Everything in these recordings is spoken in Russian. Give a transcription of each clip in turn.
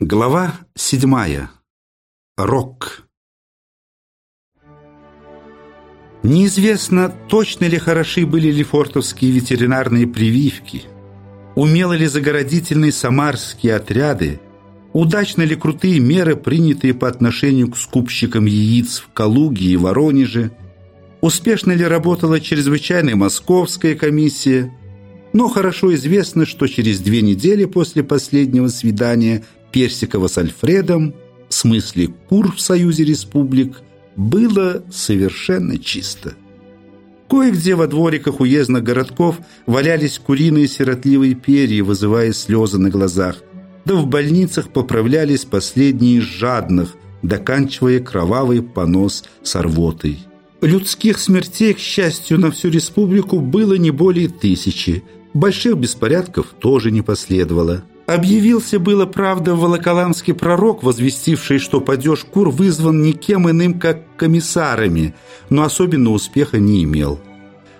Глава седьмая. Рок. Неизвестно, точно ли хороши были лефортовские ветеринарные прививки, умело ли загородительные самарские отряды, удачно ли крутые меры, принятые по отношению к скупщикам яиц в Калуге и Воронеже, успешно ли работала чрезвычайная московская комиссия, но хорошо известно, что через две недели после последнего свидания – Персикова с Альфредом, в смысле кур в Союзе Республик, было совершенно чисто. Кое-где во двориках уездных городков валялись куриные сиротливые перья, вызывая слезы на глазах, да в больницах поправлялись последние жадных, доканчивая кровавый понос с рвотой. Людских смертей, к счастью, на всю республику было не более тысячи. Больших беспорядков тоже не последовало. Объявился было, правда, волоколамский пророк, возвестивший, что падеж кур вызван никем иным, как комиссарами, но особенно успеха не имел.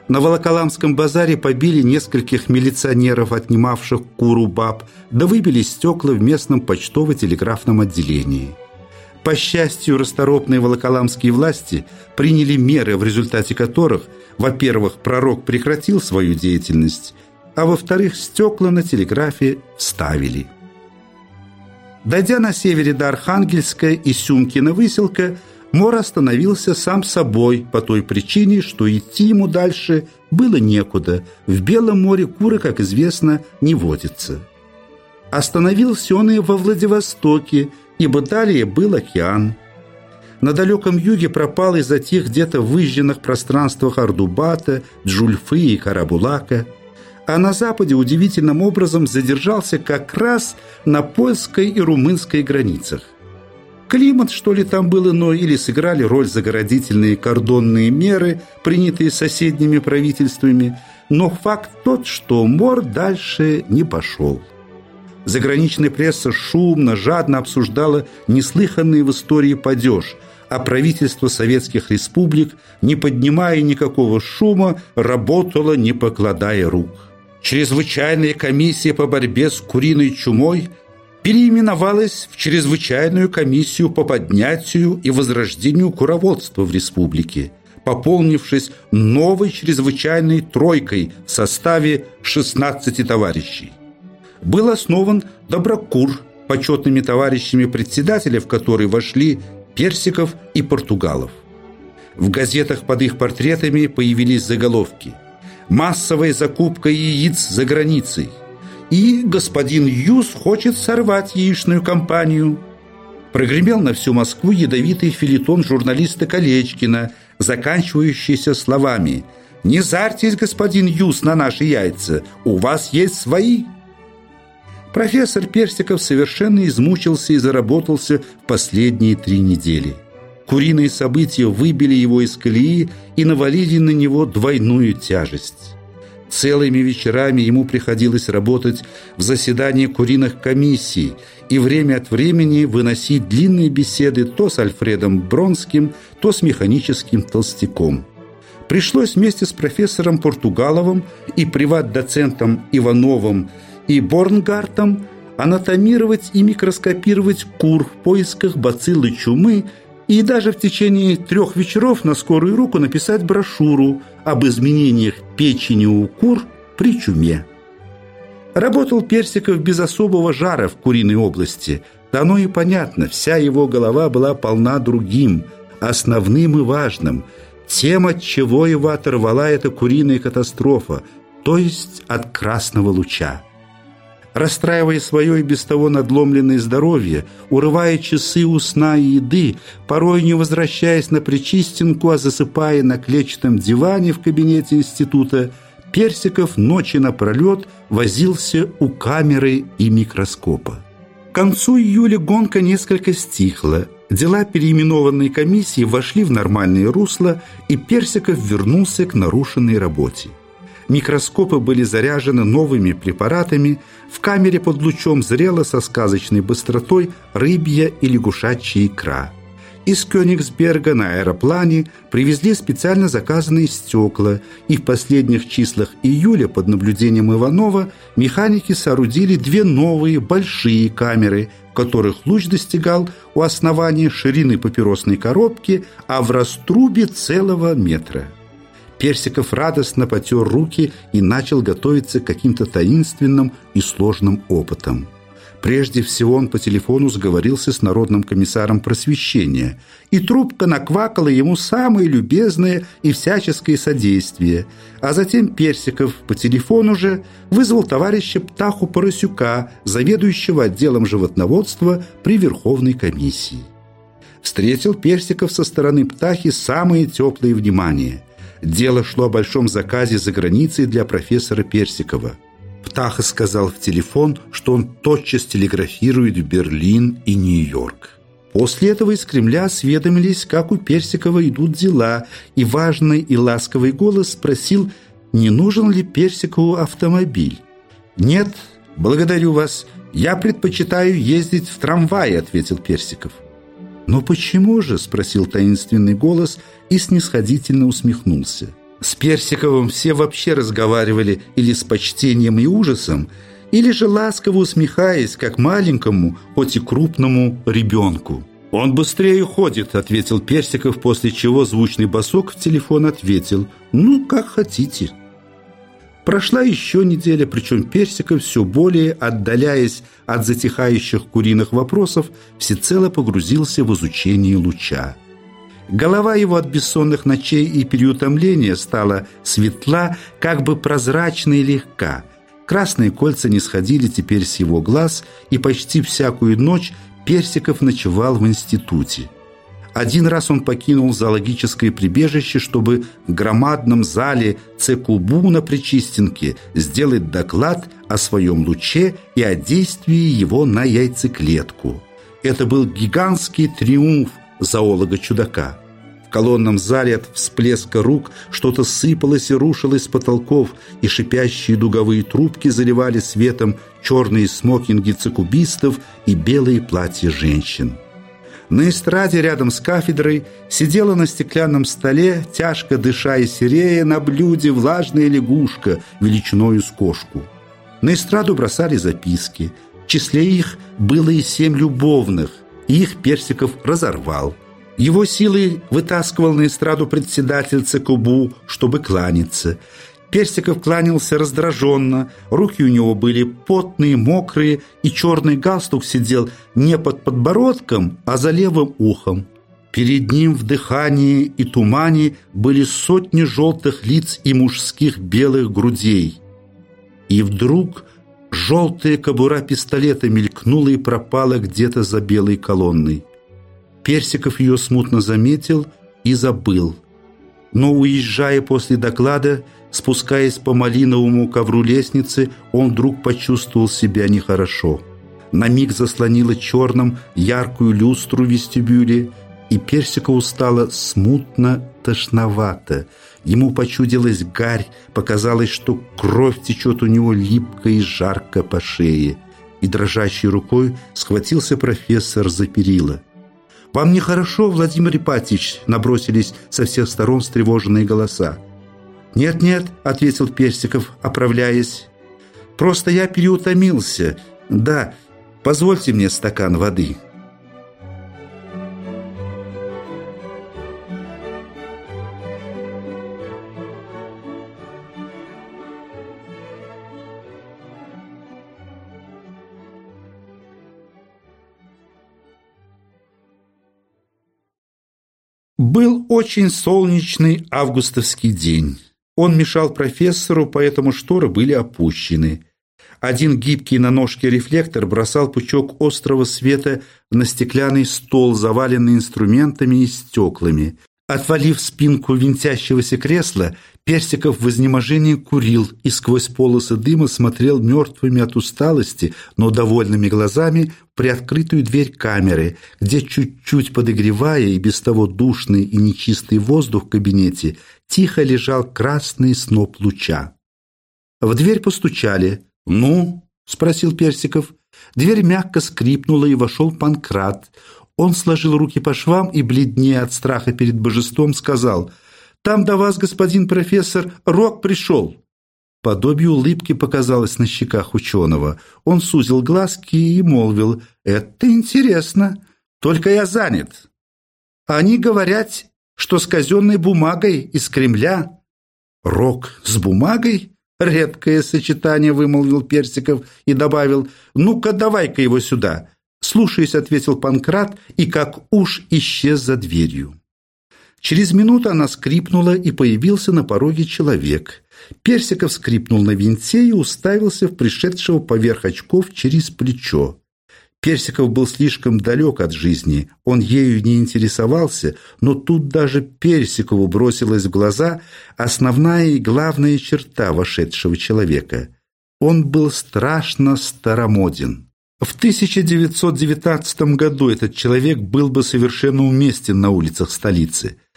На Волоколамском базаре побили нескольких милиционеров, отнимавших куру баб, да выбили стекла в местном почтово-телеграфном отделении. По счастью, расторопные волоколамские власти приняли меры, в результате которых, во-первых, пророк прекратил свою деятельность – а во-вторых, стекла на телеграфе ставили. Дойдя на севере до Архангельска и Сюмкина выселка, Мор остановился сам собой по той причине, что идти ему дальше было некуда. В Белом море куры, как известно, не водятся. Остановился он и во Владивостоке, ибо далее был океан. На далеком юге пропал и затих где-то выжженных пространствах Ардубата, Джульфы и Карабулака – а на Западе удивительным образом задержался как раз на польской и румынской границах. Климат, что ли, там был иной, или сыграли роль загородительные кордонные меры, принятые соседними правительствами, но факт тот, что Мор дальше не пошел. Заграничная пресса шумно, жадно обсуждала неслыханный в истории падеж, а правительство советских республик, не поднимая никакого шума, работало, не покладая рук. Чрезвычайная комиссия по борьбе с куриной чумой переименовалась в Чрезвычайную комиссию по поднятию и возрождению куроводства в республике, пополнившись новой чрезвычайной тройкой в составе 16 товарищей. Был основан Доброкур, почетными товарищами председателя, в который вошли Персиков и Португалов. В газетах под их портретами появились заголовки – массовая закупка яиц за границей. И господин Юс хочет сорвать яичную компанию. Прогремел на всю Москву ядовитый филитон журналиста Колечкина, заканчивающийся словами «Не зарьтесь, господин Юс, на наши яйца, у вас есть свои». Профессор Персиков совершенно измучился и заработался в последние три недели – Куриные события выбили его из колеи и навалили на него двойную тяжесть. Целыми вечерами ему приходилось работать в заседании куриных комиссий и время от времени выносить длинные беседы то с Альфредом Бронским, то с механическим толстяком. Пришлось вместе с профессором Португаловым и приват-доцентом Ивановым и Борнгартом анатомировать и микроскопировать кур в поисках бациллы чумы и даже в течение трех вечеров на скорую руку написать брошюру об изменениях печени у кур при чуме. Работал Персиков без особого жара в куриной области. Да оно и понятно, вся его голова была полна другим, основным и важным, тем, от чего его оторвала эта куриная катастрофа, то есть от красного луча расстраивая свое и без того надломленное здоровье, урывая часы у сна и еды, порой не возвращаясь на причистинку, а засыпая на клетчатом диване в кабинете института, Персиков ночи напролет возился у камеры и микроскопа. К концу июля гонка несколько стихла. Дела переименованной комиссии вошли в нормальное русло, и Персиков вернулся к нарушенной работе. Микроскопы были заряжены новыми препаратами, в камере под лучом зрела со сказочной быстротой рыбья и лягушачья икра. Из Кёнигсберга на аэроплане привезли специально заказанные стекла, и в последних числах июля под наблюдением Иванова механики соорудили две новые большие камеры, которых луч достигал у основания ширины папиросной коробки, а в раструбе целого метра. Персиков радостно потер руки и начал готовиться к каким-то таинственным и сложным опытам. Прежде всего он по телефону сговорился с народным комиссаром просвещения, и трубка наквакала ему самое любезное и всяческое содействие, а затем Персиков по телефону же вызвал товарища Птаху Поросюка, заведующего отделом животноводства при Верховной комиссии. Встретил Персиков со стороны Птахи самое теплое внимание. Дело шло о большом заказе за границей для профессора Персикова – Птаха сказал в телефон, что он тотчас телеграфирует в Берлин и Нью-Йорк. После этого из Кремля осведомились, как у Персикова идут дела, и важный и ласковый голос спросил, не нужен ли Персикову автомобиль. «Нет, благодарю вас, я предпочитаю ездить в трамвае», — ответил Персиков. «Но почему же?» — спросил таинственный голос и снисходительно усмехнулся. С Персиковым все вообще разговаривали или с почтением и ужасом, или же ласково усмехаясь, как маленькому, хоть и крупному ребенку. «Он быстрее ходит», — ответил Персиков, после чего звучный босок в телефон ответил «Ну, как хотите». Прошла еще неделя, причем Персиков, все более отдаляясь от затихающих куриных вопросов, всецело погрузился в изучение луча. Голова его от бессонных ночей и переутомления стала светла, как бы прозрачна и легка. Красные кольца не сходили теперь с его глаз, и почти всякую ночь Персиков ночевал в институте. Один раз он покинул зоологическое прибежище, чтобы в громадном зале Цекубу на Причистенке сделать доклад о своем луче и о действии его на яйцеклетку. Это был гигантский триумф зоолога-чудака. В колонном зале от всплеска рук что-то сыпалось и рушилось с потолков, и шипящие дуговые трубки заливали светом черные смокинги цикубистов и белые платья женщин. На эстраде рядом с кафедрой сидела на стеклянном столе, тяжко дыша и серея, на блюде влажная лягушка величиною с кошку. На эстраду бросали записки. В числе их было и семь любовных – их Персиков разорвал. Его силой вытаскивал на эстраду председатель ЦКБУ, чтобы кланяться. Персиков кланялся раздраженно, руки у него были потные, мокрые, и черный галстук сидел не под подбородком, а за левым ухом. Перед ним в дыхании и тумане были сотни желтых лиц и мужских белых грудей. И вдруг Желтая кобура пистолета мелькнула и пропала где-то за белой колонной. Персиков ее смутно заметил и забыл. Но, уезжая после доклада, спускаясь по малиновому ковру лестницы, он вдруг почувствовал себя нехорошо. На миг заслонила черным яркую люстру в вестибюле, и Персикову стало смутно тошновато – Ему почудилась гарь, показалось, что кровь течет у него липко и жарко по шее. И дрожащей рукой схватился профессор за перила. «Вам нехорошо, Владимир Ипатич?» набросились со всех сторон встревоженные голоса. «Нет-нет», — ответил Персиков, оправляясь. «Просто я переутомился. Да, позвольте мне стакан воды». Был очень солнечный августовский день. Он мешал профессору, поэтому шторы были опущены. Один гибкий на ножке рефлектор бросал пучок острого света на стеклянный стол, заваленный инструментами и стеклами. Отвалив спинку винтящегося кресла, Персиков в изнеможении курил и сквозь полосы дыма смотрел мертвыми от усталости, но довольными глазами при открытую дверь камеры, где чуть-чуть подогревая и без того душный и нечистый воздух в кабинете, тихо лежал красный сноп луча. В дверь постучали. «Ну?» — спросил Персиков. Дверь мягко скрипнула, и вошел Панкрат. Он сложил руки по швам и, бледнее от страха перед божеством, сказал «Там до вас, господин профессор, Рок пришел». Подобие улыбки показалось на щеках ученого. Он сузил глазки и молвил «Это интересно, только я занят». Они говорят, что с казенной бумагой из Кремля. Рок с бумагой? Редкое сочетание, вымолвил Персиков и добавил «Ну-ка, давай-ка его сюда». «Слушаюсь», — ответил Панкрат, и как уж исчез за дверью. Через минуту она скрипнула, и появился на пороге человек. Персиков скрипнул на винте и уставился в пришедшего поверх очков через плечо. Персиков был слишком далек от жизни, он ею не интересовался, но тут даже Персикову бросилась в глаза основная и главная черта вошедшего человека. Он был страшно старомоден. В 1919 году этот человек был бы совершенно уместен на улицах столицы –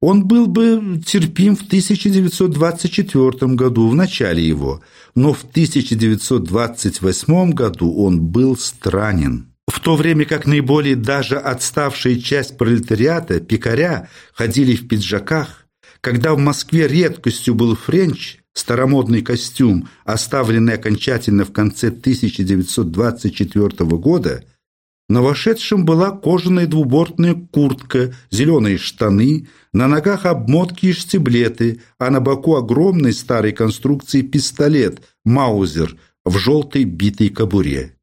он был бы терпим в 1924 году, в начале его, но в 1928 году он был странен. В то время как наиболее даже отставшая часть пролетариата, пекаря, ходили в пиджаках, когда в Москве редкостью был френч, старомодный костюм, оставленный окончательно в конце 1924 года – на вошедшем была кожаная двубортная куртка, зеленые штаны, на ногах обмотки и штиблеты, а на боку огромной старой конструкции пистолет «Маузер» в желтой битой кобуре.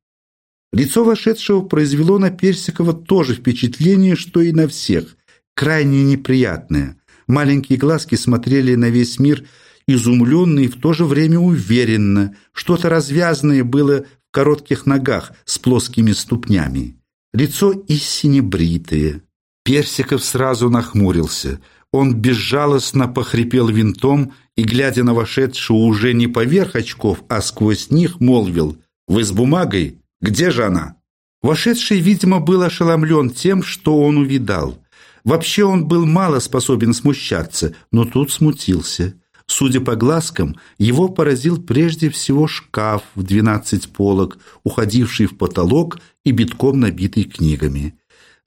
Лицо вошедшего произвело на Персикова то же впечатление, что и на всех, крайне неприятное. Маленькие глазки смотрели на весь мир изумленно и в то же время уверенно. Что-то развязанное было коротких ногах с плоскими ступнями. Лицо истине бритое. Персиков сразу нахмурился. Он безжалостно похрипел винтом и, глядя на вошедшего уже не поверх очков, а сквозь них, молвил «Вы с бумагой? Где же она?» Вошедший, видимо, был ошеломлен тем, что он увидал. Вообще он был мало способен смущаться, но тут смутился. Судя по глазкам, его поразил прежде всего шкаф в двенадцать полок, уходивший в потолок и битком набитый книгами.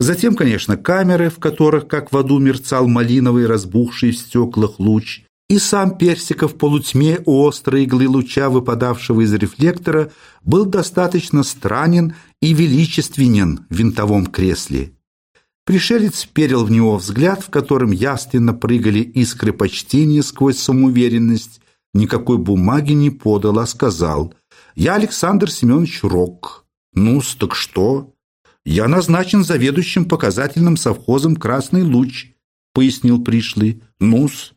Затем, конечно, камеры, в которых, как в аду, мерцал малиновый, разбухший в стеклах луч, и сам Персиков в полутьме у острой иглы луча, выпадавшего из рефлектора, был достаточно странен и величественен в винтовом кресле. Пришелец перил в него взгляд, в котором явственно прыгали искры почтения сквозь самоуверенность. Никакой бумаги не подал, а сказал «Я Александр Семенович Рок». «Ну-с, так что?» «Я назначен заведующим показательным совхозом «Красный луч», — пояснил пришлый. «Ну-с».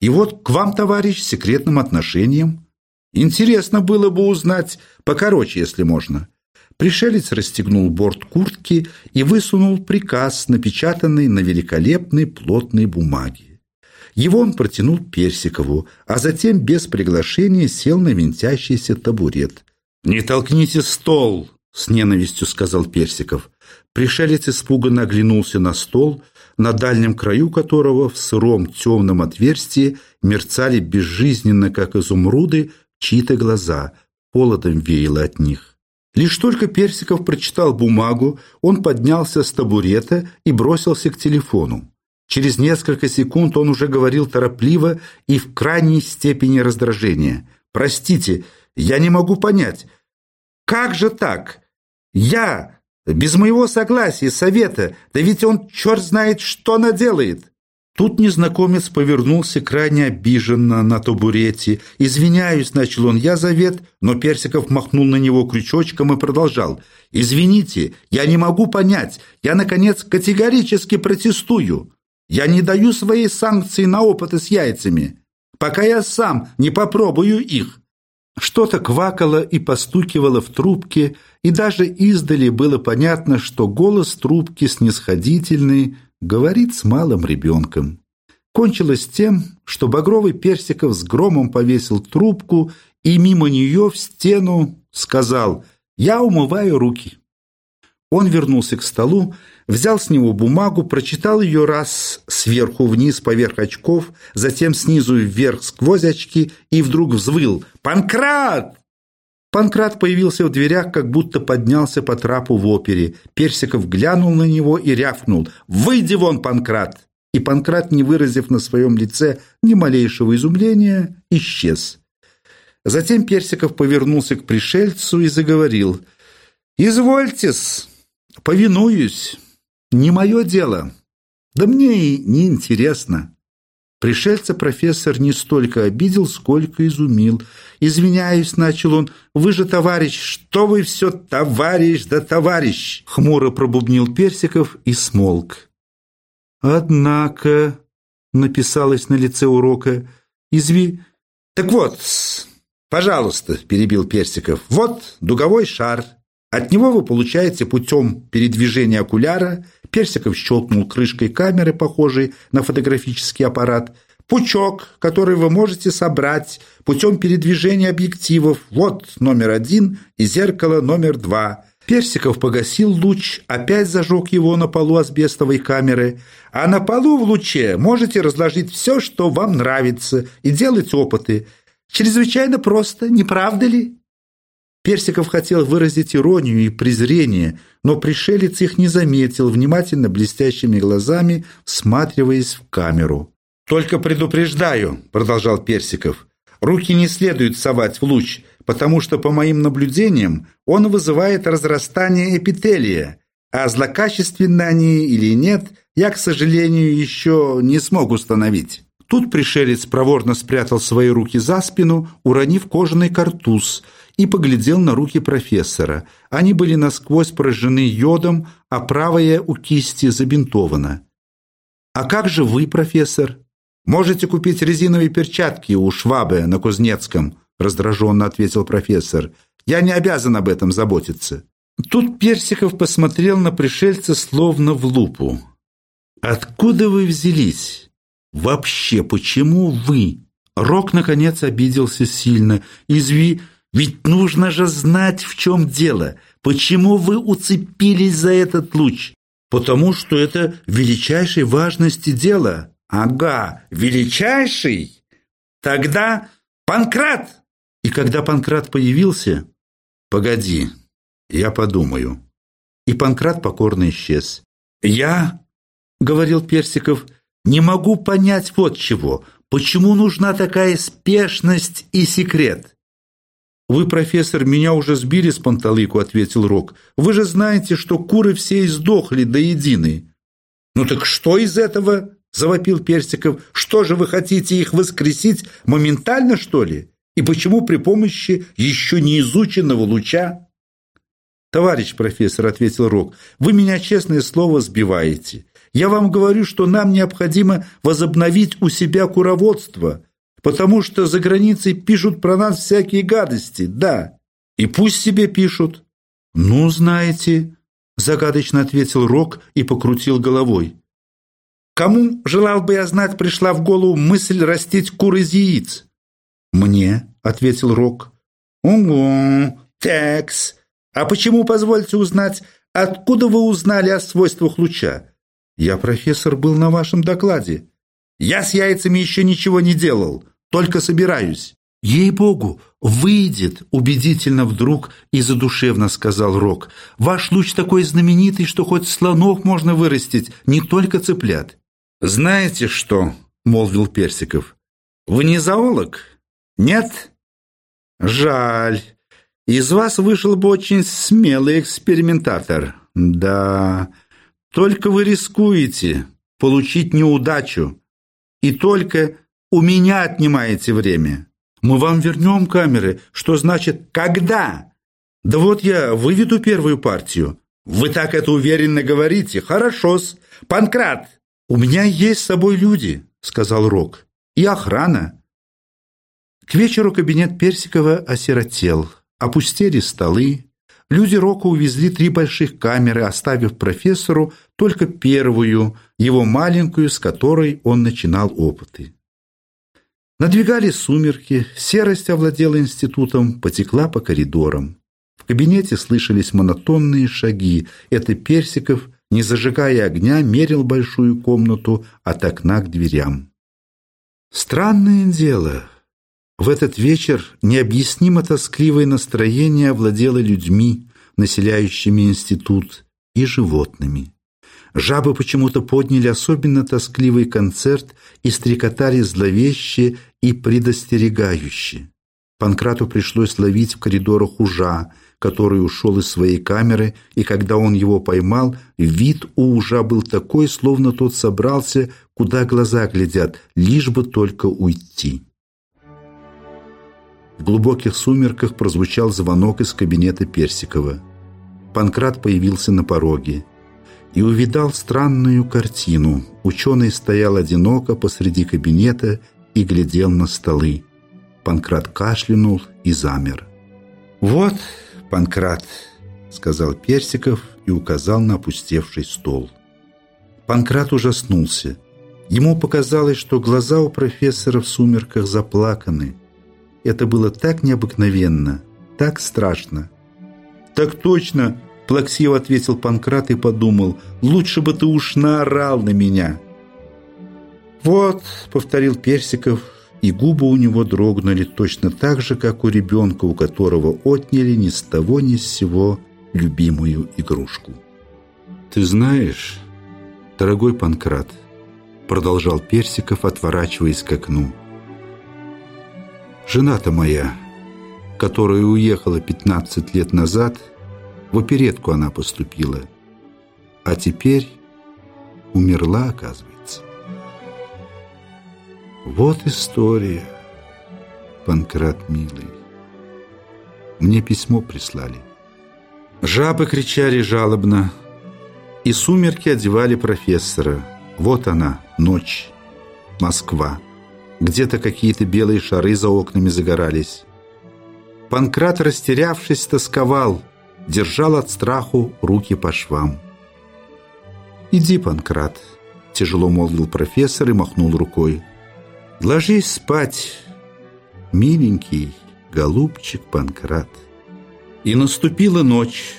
«И вот к вам, товарищ, секретным отношением. Интересно было бы узнать, покороче, если можно». Пришелец расстегнул борт куртки и высунул приказ, напечатанный на великолепной плотной бумаге. Его он протянул Персикову, а затем без приглашения сел на винтящийся табурет. «Не толкните стол!» — с ненавистью сказал Персиков. Пришелец испуганно оглянулся на стол, на дальнем краю которого в сыром темном отверстии мерцали безжизненно, как изумруды, чьи-то глаза. Холодом веяло от них. Лишь только Персиков прочитал бумагу, он поднялся с табурета и бросился к телефону. Через несколько секунд он уже говорил торопливо и в крайней степени раздражения. «Простите, я не могу понять. Как же так? Я, без моего согласия, совета, да ведь он черт знает, что наделает!» Тут незнакомец повернулся крайне обиженно на табурете. «Извиняюсь», — начал он, — «я завет», но Персиков махнул на него крючочком и продолжал. «Извините, я не могу понять. Я, наконец, категорически протестую. Я не даю своей санкции на опыты с яйцами, пока я сам не попробую их». Что-то квакало и постукивало в трубке, и даже издали было понятно, что голос трубки снисходительный, говорит с малым ребенком. Кончилось тем, что Багровый Персиков с громом повесил трубку и мимо нее в стену сказал «Я умываю руки». Он вернулся к столу, взял с него бумагу, прочитал ее раз сверху вниз поверх очков, затем снизу вверх сквозь очки и вдруг взвыл «Панкрат!» Панкрат появился в дверях, как будто поднялся по трапу в опере. Персиков глянул на него и рявкнул. «Выйди вон, Панкрат!» И Панкрат, не выразив на своем лице ни малейшего изумления, исчез. Затем Персиков повернулся к пришельцу и заговорил. «Извольтесь, повинуюсь. Не мое дело. Да мне и не интересно». Пришельца профессор не столько обидел, сколько изумил. «Извиняюсь», — начал он, — «вы же товарищ, что вы все товарищ да товарищ!» Хмуро пробубнил Персиков и смолк. «Однако», — написалось на лице урока, — «изви...» «Так вот, пожалуйста», — перебил Персиков, — «вот дуговой шар. От него вы получаете путем передвижения окуляра Персиков щелкнул крышкой камеры, похожей на фотографический аппарат. «Пучок, который вы можете собрать путем передвижения объективов. Вот номер один и зеркало номер два». Персиков погасил луч, опять зажег его на полу асбестовой камеры. А на полу в луче можете разложить все, что вам нравится, и делать опыты. Чрезвычайно просто, не правда ли? Персиков хотел выразить иронию и презрение, но пришелец их не заметил, внимательно блестящими глазами всматриваясь в камеру. «Только предупреждаю», — продолжал Персиков, «руки не следует совать в луч, потому что, по моим наблюдениям, он вызывает разрастание эпителия, а злокачественны они или нет, я, к сожалению, еще не смог установить». Тут пришелец проворно спрятал свои руки за спину, уронив кожаный картуз — и поглядел на руки профессора. Они были насквозь прожжены йодом, а правая у кисти забинтована. «А как же вы, профессор?» «Можете купить резиновые перчатки у Швабе на Кузнецком», раздраженно ответил профессор. «Я не обязан об этом заботиться». Тут Персиков посмотрел на пришельца словно в лупу. «Откуда вы взялись? Вообще, почему вы?» Рок, наконец, обиделся сильно. «Изви, ведь нужно же знать, в чем дело. Почему вы уцепились за этот луч? Потому что это величайшей важности дело. Ага, величайший? Тогда Панкрат! И когда Панкрат появился... Погоди, я подумаю. И Панкрат покорно исчез. Я, говорил Персиков, не могу понять вот чего. Почему нужна такая спешность и секрет? «Вы, профессор, меня уже сбили с панталыку», — ответил Рок. «Вы же знаете, что куры все издохли до единой». «Ну так что из этого?» — завопил Персиков. «Что же вы хотите их воскресить моментально, что ли? И почему при помощи еще не изученного луча?» «Товарищ профессор», — ответил Рок, — «вы меня, честное слово, сбиваете. Я вам говорю, что нам необходимо возобновить у себя куроводство, потому что за границей пишут про нас всякие гадости, да. И пусть себе пишут. Ну, знаете, загадочно ответил Рок и покрутил головой. Кому, желал бы я знать, пришла в голову мысль растить кур из яиц? Мне, ответил Рок. Угу, такс. А почему, позвольте узнать, откуда вы узнали о свойствах луча? Я, профессор, был на вашем докладе. Я с яйцами еще ничего не делал, только собираюсь. «Ей-богу, выйдет!» – убедительно вдруг и задушевно сказал Рок. «Ваш луч такой знаменитый, что хоть слонов можно вырастить, не только цыплят». «Знаете что?» – молвил Персиков. «Вы не зоолог? Нет? Жаль. Из вас вышел бы очень смелый экспериментатор. Да, только вы рискуете получить неудачу. И только у меня отнимаете время. Мы вам вернем камеры. Что значит «когда»? Да вот я выведу первую партию. Вы так это уверенно говорите. Хорошо-с. Панкрат, у меня есть с собой люди, сказал Рок. И охрана. К вечеру кабинет Персикова осиротел. Опустили столы. Люди Рока увезли три больших камеры, оставив профессору только первую, его маленькую, с которой он начинал опыты. Надвигались сумерки, серость овладела институтом, потекла по коридорам. В кабинете слышались монотонные шаги. Это Персиков, не зажигая огня, мерил большую комнату от окна к дверям. Странное дело. В этот вечер необъяснимо тоскливое настроение овладело людьми, населяющими институт, и животными. Жабы почему-то подняли особенно тоскливый концерт и стрекотали зловеще и предостерегающе. Панкрату пришлось ловить в коридорах ужа, который ушел из своей камеры, и когда он его поймал, вид у ужа был такой, словно тот собрался, куда глаза глядят, лишь бы только уйти. В глубоких сумерках прозвучал звонок из кабинета Персикова. Панкрат появился на пороге и увидал странную картину. Ученый стоял одиноко посреди кабинета и глядел на столы. Панкрат кашлянул и замер. «Вот, Панкрат», — сказал Персиков и указал на опустевший стол. Панкрат ужаснулся. Ему показалось, что глаза у профессора в сумерках заплаканы — это было так необыкновенно, так страшно. «Так точно!» – плаксиво ответил Панкрат и подумал. «Лучше бы ты уж наорал на меня!» «Вот», – повторил Персиков, и губы у него дрогнули точно так же, как у ребенка, у которого отняли ни с того ни с сего любимую игрушку. «Ты знаешь, дорогой Панкрат», – продолжал Персиков, отворачиваясь к окну, – Жена-то моя, которая уехала 15 лет назад, в оперетку она поступила. А теперь умерла, оказывается. Вот история, Панкрат милый. Мне письмо прислали. Жабы кричали жалобно, и сумерки одевали профессора. Вот она, ночь, Москва. Где-то какие-то белые шары за окнами загорались. Панкрат, растерявшись, тосковал, держал от страху руки по швам. «Иди, Панкрат», — тяжело молвил профессор и махнул рукой. «Ложись спать, миленький голубчик Панкрат». И наступила ночь.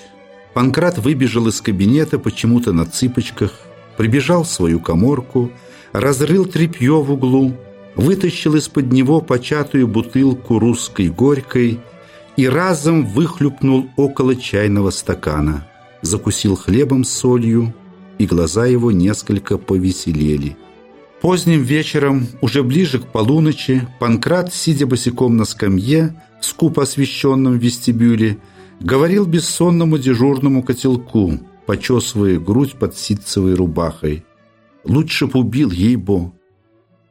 Панкрат выбежал из кабинета почему-то на цыпочках, прибежал в свою коморку, разрыл тряпье в углу, вытащил из-под него початую бутылку русской горькой и разом выхлюпнул около чайного стакана. Закусил хлебом с солью, и глаза его несколько повеселели. Поздним вечером, уже ближе к полуночи, Панкрат, сидя босиком на скамье, скупо освещенном вестибюле, говорил бессонному дежурному котелку, почесывая грудь под ситцевой рубахой. «Лучше б убил, ей-бо!»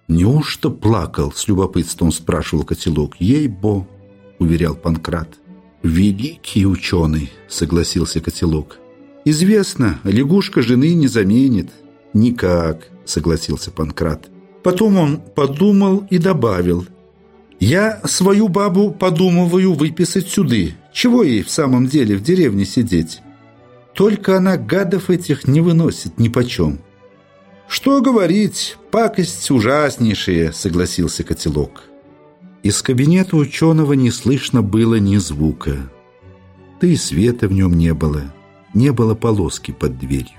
«Неужто плакал?» – с любопытством спрашивал котелок. «Ей-бо!» – уверял Панкрат. «Великий ученый!» – согласился котелок. «Известно, лягушка жены не заменит». «Никак», – согласился Панкрат. Потом он подумал и добавил. «Я свою бабу подумываю выписать сюды. Чего ей в самом деле в деревне сидеть? Только она гадов этих не выносит ни почем. «Что говорить, пакость ужаснейшая», — согласился котелок. Из кабинета ученого не слышно было ни звука. Да и света в нем не было, не было полоски под дверью.